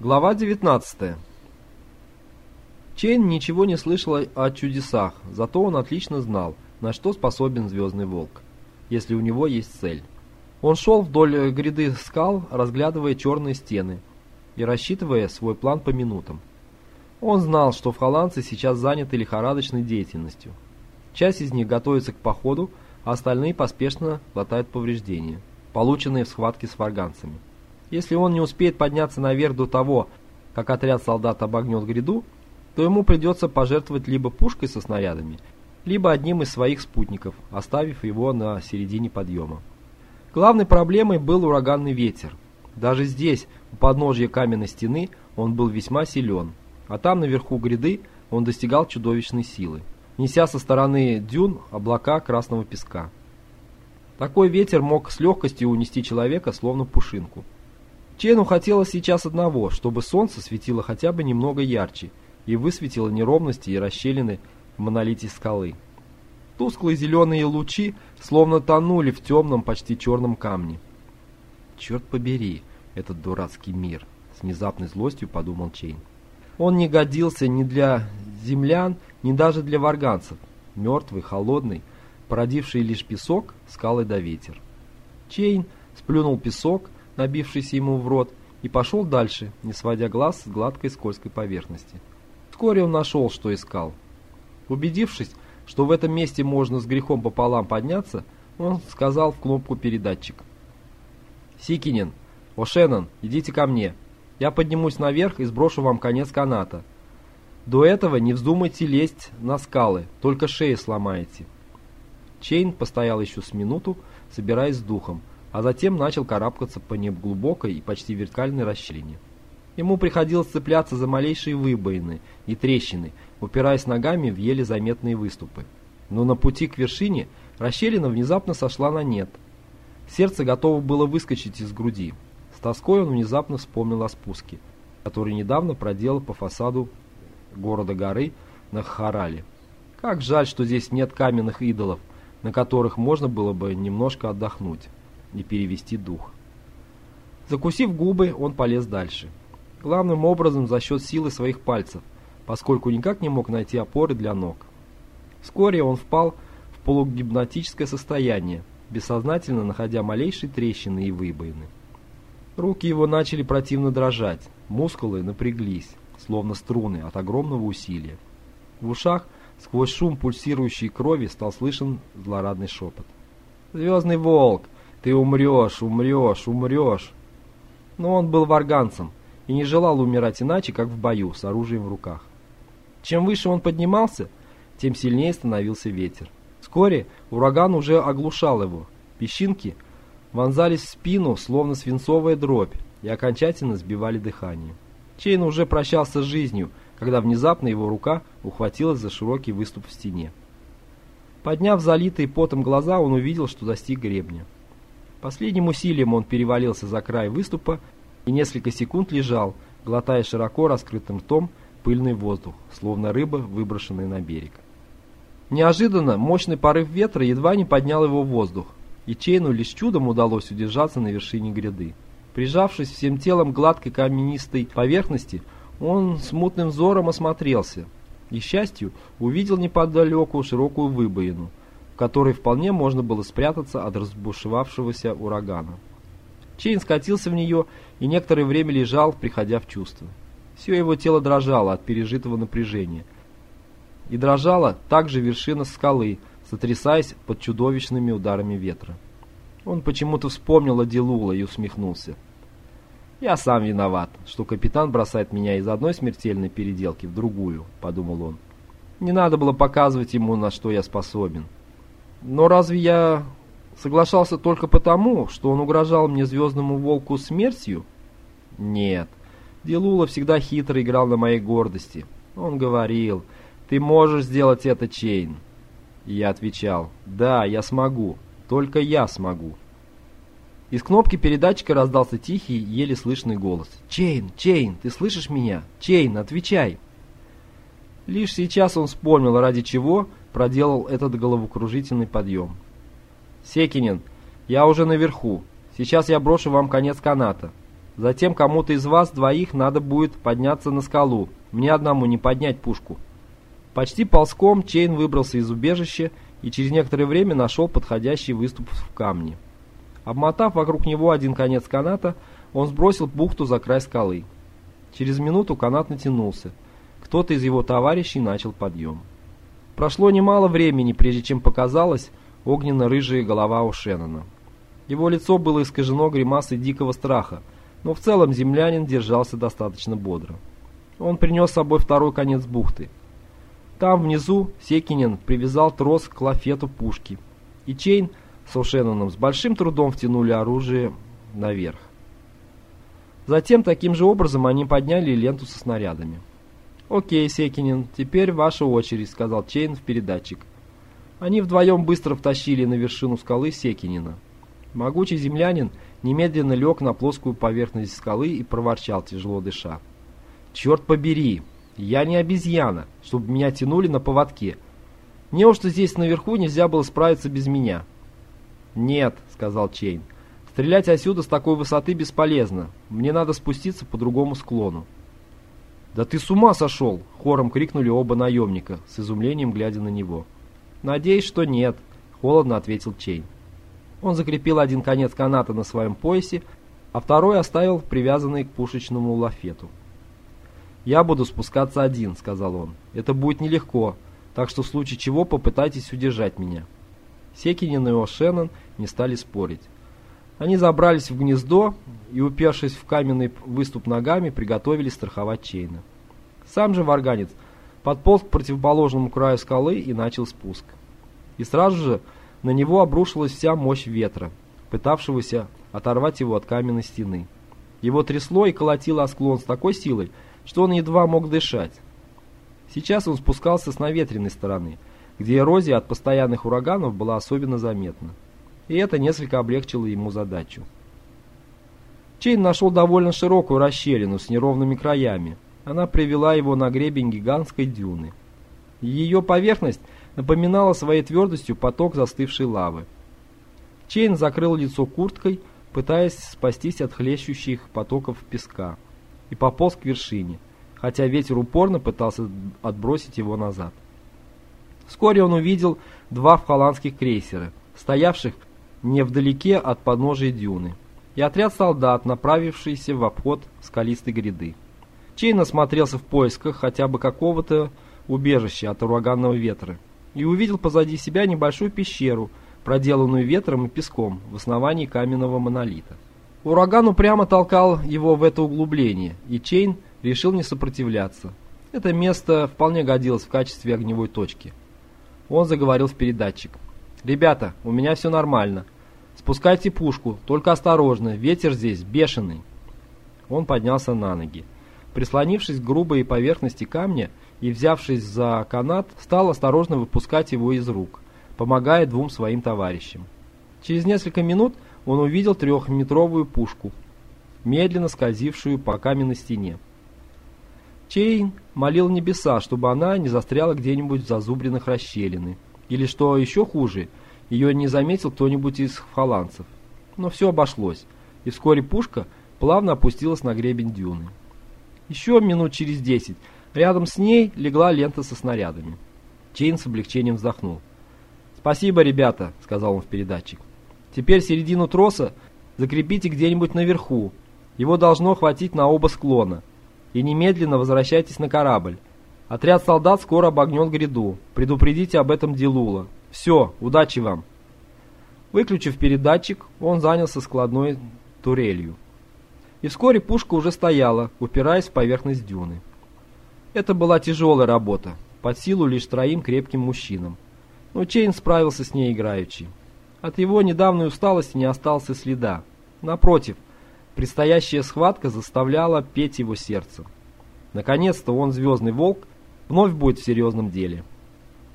Глава 19 Чейн ничего не слышал о чудесах, зато он отлично знал, на что способен Звездный Волк, если у него есть цель. Он шел вдоль гряды скал, разглядывая черные стены и рассчитывая свой план по минутам. Он знал, что фаланцы сейчас заняты лихорадочной деятельностью. Часть из них готовится к походу, а остальные поспешно латают повреждения, полученные в схватке с варганцами. Если он не успеет подняться наверх до того, как отряд солдат обогнет гряду, то ему придется пожертвовать либо пушкой со снарядами, либо одним из своих спутников, оставив его на середине подъема. Главной проблемой был ураганный ветер. Даже здесь, у подножья каменной стены, он был весьма силен, а там наверху гряды он достигал чудовищной силы, неся со стороны дюн облака красного песка. Такой ветер мог с легкостью унести человека, словно пушинку. Чену хотелось сейчас одного, чтобы солнце светило хотя бы немного ярче и высветило неровности и расщелины в монолите скалы. Тусклые зеленые лучи словно тонули в темном, почти черном камне. «Черт побери, этот дурацкий мир!» — с внезапной злостью подумал Чейн. Он не годился ни для землян, ни даже для варганцев. Мертвый, холодный, породивший лишь песок, скалы да ветер. Чейн сплюнул песок, набившийся ему в рот, и пошел дальше, не сводя глаз с гладкой скользкой поверхности. Вскоре он нашел, что искал. Убедившись, что в этом месте можно с грехом пополам подняться, он сказал в кнопку передатчик. «Сикинин, О'Шеннон, идите ко мне. Я поднимусь наверх и сброшу вам конец каната. До этого не вздумайте лезть на скалы, только шеи сломаете». Чейн постоял еще с минуту, собираясь с духом, а затем начал карабкаться по неглубокой и почти вертикальной расщелине. Ему приходилось цепляться за малейшие выбоины и трещины, упираясь ногами в еле заметные выступы. Но на пути к вершине расщелина внезапно сошла на нет. Сердце готово было выскочить из груди. С тоской он внезапно вспомнил о спуске, который недавно проделал по фасаду города-горы на Харале. Как жаль, что здесь нет каменных идолов, на которых можно было бы немножко отдохнуть и перевести дух. Закусив губы, он полез дальше. Главным образом за счет силы своих пальцев, поскольку никак не мог найти опоры для ног. Вскоре он впал в полугипнотическое состояние, бессознательно находя малейшие трещины и выбоины. Руки его начали противно дрожать, мускулы напряглись, словно струны от огромного усилия. В ушах, сквозь шум пульсирующей крови, стал слышен злорадный шепот. «Звездный волк! Ты умрешь, умрешь, умрешь!» Но он был варганцем и не желал умирать иначе, как в бою, с оружием в руках. Чем выше он поднимался, тем сильнее становился ветер. Вскоре ураган уже оглушал его. Песчинки вонзались в спину, словно свинцовая дробь, и окончательно сбивали дыхание. Чейн уже прощался с жизнью, когда внезапно его рука ухватилась за широкий выступ в стене. Подняв залитые потом глаза, он увидел, что достиг гребня. Последним усилием он перевалился за край выступа и несколько секунд лежал, глотая широко раскрытым ртом пыльный воздух, словно рыба, выброшенная на берег. Неожиданно мощный порыв ветра едва не поднял его в воздух, и Чейну лишь чудом удалось удержаться на вершине гряды. Прижавшись всем телом к гладкой каменистой поверхности, он смутным взором осмотрелся и, счастью, увидел неподалеку широкую выбоину, которой вполне можно было спрятаться от разбушевавшегося урагана. Чейн скатился в нее и некоторое время лежал, приходя в чувство. Все его тело дрожало от пережитого напряжения. И дрожала также вершина скалы, сотрясаясь под чудовищными ударами ветра. Он почему-то вспомнил о Дилула и усмехнулся. «Я сам виноват, что капитан бросает меня из одной смертельной переделки в другую», — подумал он. «Не надо было показывать ему, на что я способен». Но разве я соглашался только потому, что он угрожал мне звездному волку смертью? Нет. Дилулло всегда хитро играл на моей гордости. Он говорил, ты можешь сделать это, Чейн. Я отвечал, да, я смогу, только я смогу. Из кнопки передатчика раздался тихий, еле слышный голос. «Чейн, Чейн, ты слышишь меня? Чейн, отвечай!» Лишь сейчас он вспомнил, ради чего проделал этот головокружительный подъем. «Секинин, я уже наверху. Сейчас я брошу вам конец каната. Затем кому-то из вас двоих надо будет подняться на скалу. Мне одному не поднять пушку». Почти ползком Чейн выбрался из убежища и через некоторое время нашел подходящий выступ в камне. Обмотав вокруг него один конец каната, он сбросил бухту за край скалы. Через минуту канат натянулся. Кто-то из его товарищей начал подъем. Прошло немало времени, прежде чем показалась огненно-рыжая голова у Шеннона. Его лицо было искажено гримасой дикого страха, но в целом землянин держался достаточно бодро. Он принес с собой второй конец бухты. Там внизу Секинин привязал трос к лафету пушки, и Чейн с Ошеноном с большим трудом втянули оружие наверх. Затем таким же образом они подняли ленту со снарядами. «Окей, Секинин, теперь ваша очередь», — сказал Чейн в передатчик. Они вдвоем быстро втащили на вершину скалы Секинина. Могучий землянин немедленно лег на плоскую поверхность скалы и проворчал, тяжело дыша. «Черт побери! Я не обезьяна, чтобы меня тянули на поводке. Неужто здесь наверху нельзя было справиться без меня?» «Нет», — сказал Чейн. «Стрелять отсюда с такой высоты бесполезно. Мне надо спуститься по другому склону». «Да ты с ума сошел!» — хором крикнули оба наемника, с изумлением глядя на него. «Надеюсь, что нет», — холодно ответил Чейн. Он закрепил один конец каната на своем поясе, а второй оставил привязанный к пушечному лафету. «Я буду спускаться один», — сказал он. «Это будет нелегко, так что в случае чего попытайтесь удержать меня». Секинин и О'Шеннон не стали спорить. Они забрались в гнездо и, упершись в каменный выступ ногами, приготовились страховать Чейна. Сам же варганец подполз к противоположному краю скалы и начал спуск. И сразу же на него обрушилась вся мощь ветра, пытавшегося оторвать его от каменной стены. Его трясло и колотило о склон с такой силой, что он едва мог дышать. Сейчас он спускался с наветренной стороны, где эрозия от постоянных ураганов была особенно заметна и это несколько облегчило ему задачу. Чейн нашел довольно широкую расщелину с неровными краями. Она привела его на гребень гигантской дюны. Ее поверхность напоминала своей твердостью поток застывшей лавы. Чейн закрыл лицо курткой, пытаясь спастись от хлещущих потоков песка, и пополз к вершине, хотя ветер упорно пытался отбросить его назад. Вскоре он увидел два фаланских крейсера, стоявших невдалеке от подножия дюны, и отряд солдат, направившийся в обход скалистой гряды. Чейн осмотрелся в поисках хотя бы какого-то убежища от ураганного ветра и увидел позади себя небольшую пещеру, проделанную ветром и песком в основании каменного монолита. Ураган упрямо толкал его в это углубление, и Чейн решил не сопротивляться. Это место вполне годилось в качестве огневой точки. Он заговорил в передатчик. «Ребята, у меня все нормально. Спускайте пушку, только осторожно, ветер здесь бешеный». Он поднялся на ноги. Прислонившись к грубой поверхности камня и взявшись за канат, стал осторожно выпускать его из рук, помогая двум своим товарищам. Через несколько минут он увидел трехметровую пушку, медленно скользившую по каменной стене. Чейн молил небеса, чтобы она не застряла где-нибудь в зазубренных расщелины, или, что еще хуже, ее не заметил кто-нибудь из фаланцев. Но все обошлось, и вскоре пушка плавно опустилась на гребень дюны. Еще минут через десять рядом с ней легла лента со снарядами. Чейн с облегчением вздохнул. «Спасибо, ребята», — сказал он в передатчик. «Теперь середину троса закрепите где-нибудь наверху. Его должно хватить на оба склона. И немедленно возвращайтесь на корабль. Отряд солдат скоро обогнет гряду. Предупредите об этом Дилула. Все, удачи вам. Выключив передатчик, он занялся складной турелью. И вскоре пушка уже стояла, упираясь в поверхность дюны. Это была тяжелая работа, под силу лишь троим крепким мужчинам. Но Чейн справился с ней играючи. От его недавней усталости не осталось и следа. Напротив, предстоящая схватка заставляла петь его сердце. Наконец-то он, Звездный Волк, вновь будет в серьезном деле.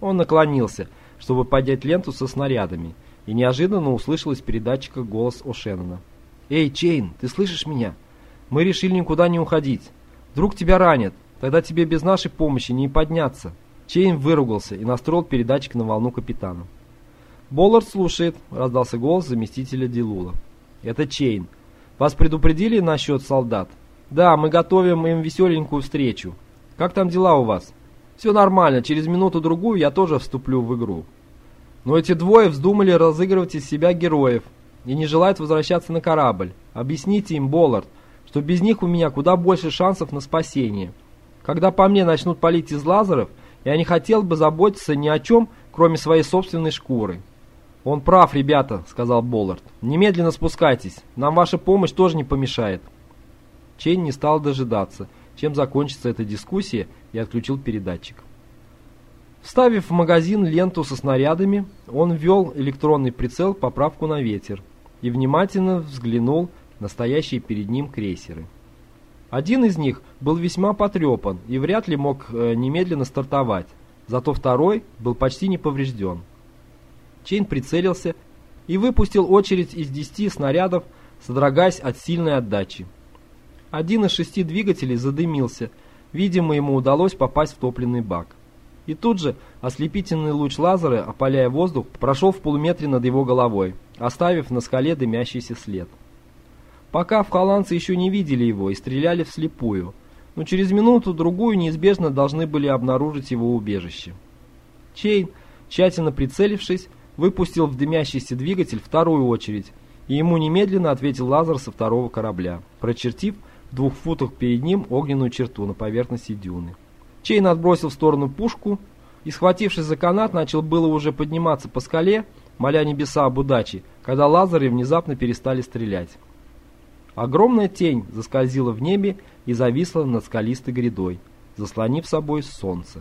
Он наклонился, чтобы поднять ленту со снарядами, и неожиданно услышал из передатчика голос О'Шеннона. «Эй, Чейн, ты слышишь меня? Мы решили никуда не уходить. Вдруг тебя ранят, тогда тебе без нашей помощи не подняться». Чейн выругался и настроил передатчик на волну капитана. «Боллард слушает», — раздался голос заместителя Дилулло. «Это Чейн. Вас предупредили насчет солдат? Да, мы готовим им веселенькую встречу. Как там дела у вас? Все нормально, через минуту-другую я тоже вступлю в игру. Но эти двое вздумали разыгрывать из себя героев и не желают возвращаться на корабль. Объясните им, Боллард, что без них у меня куда больше шансов на спасение. Когда по мне начнут палить из лазеров, я не хотел бы заботиться ни о чем, кроме своей собственной шкуры. «Он прав, ребята», — сказал Боллард. «Немедленно спускайтесь. Нам ваша помощь тоже не помешает». Чейн не стал дожидаться, чем закончится эта дискуссия, и отключил передатчик. Вставив в магазин ленту со снарядами, он ввел электронный прицел поправку на ветер и внимательно взглянул на стоящие перед ним крейсеры. Один из них был весьма потрепан и вряд ли мог э, немедленно стартовать, зато второй был почти не поврежден. Чейн прицелился и выпустил очередь из десяти снарядов, содрогаясь от сильной отдачи. Один из шести двигателей задымился, видимо, ему удалось попасть в топливный бак. И тут же ослепительный луч лазера, опаляя воздух, прошел в полуметре над его головой, оставив на скале дымящийся след. Пока в холландцы еще не видели его и стреляли вслепую, но через минуту-другую неизбежно должны были обнаружить его убежище. Чейн, тщательно прицелившись, выпустил в дымящийся двигатель вторую очередь, и ему немедленно ответил лазер со второго корабля, прочертив в двух футах перед ним огненную черту на поверхности дюны. Чейн отбросил в сторону пушку и, схватившись за канат, начал было уже подниматься по скале, моля небеса об удаче, когда лазеры внезапно перестали стрелять. Огромная тень заскользила в небе и зависла над скалистой грядой, заслонив собой солнце.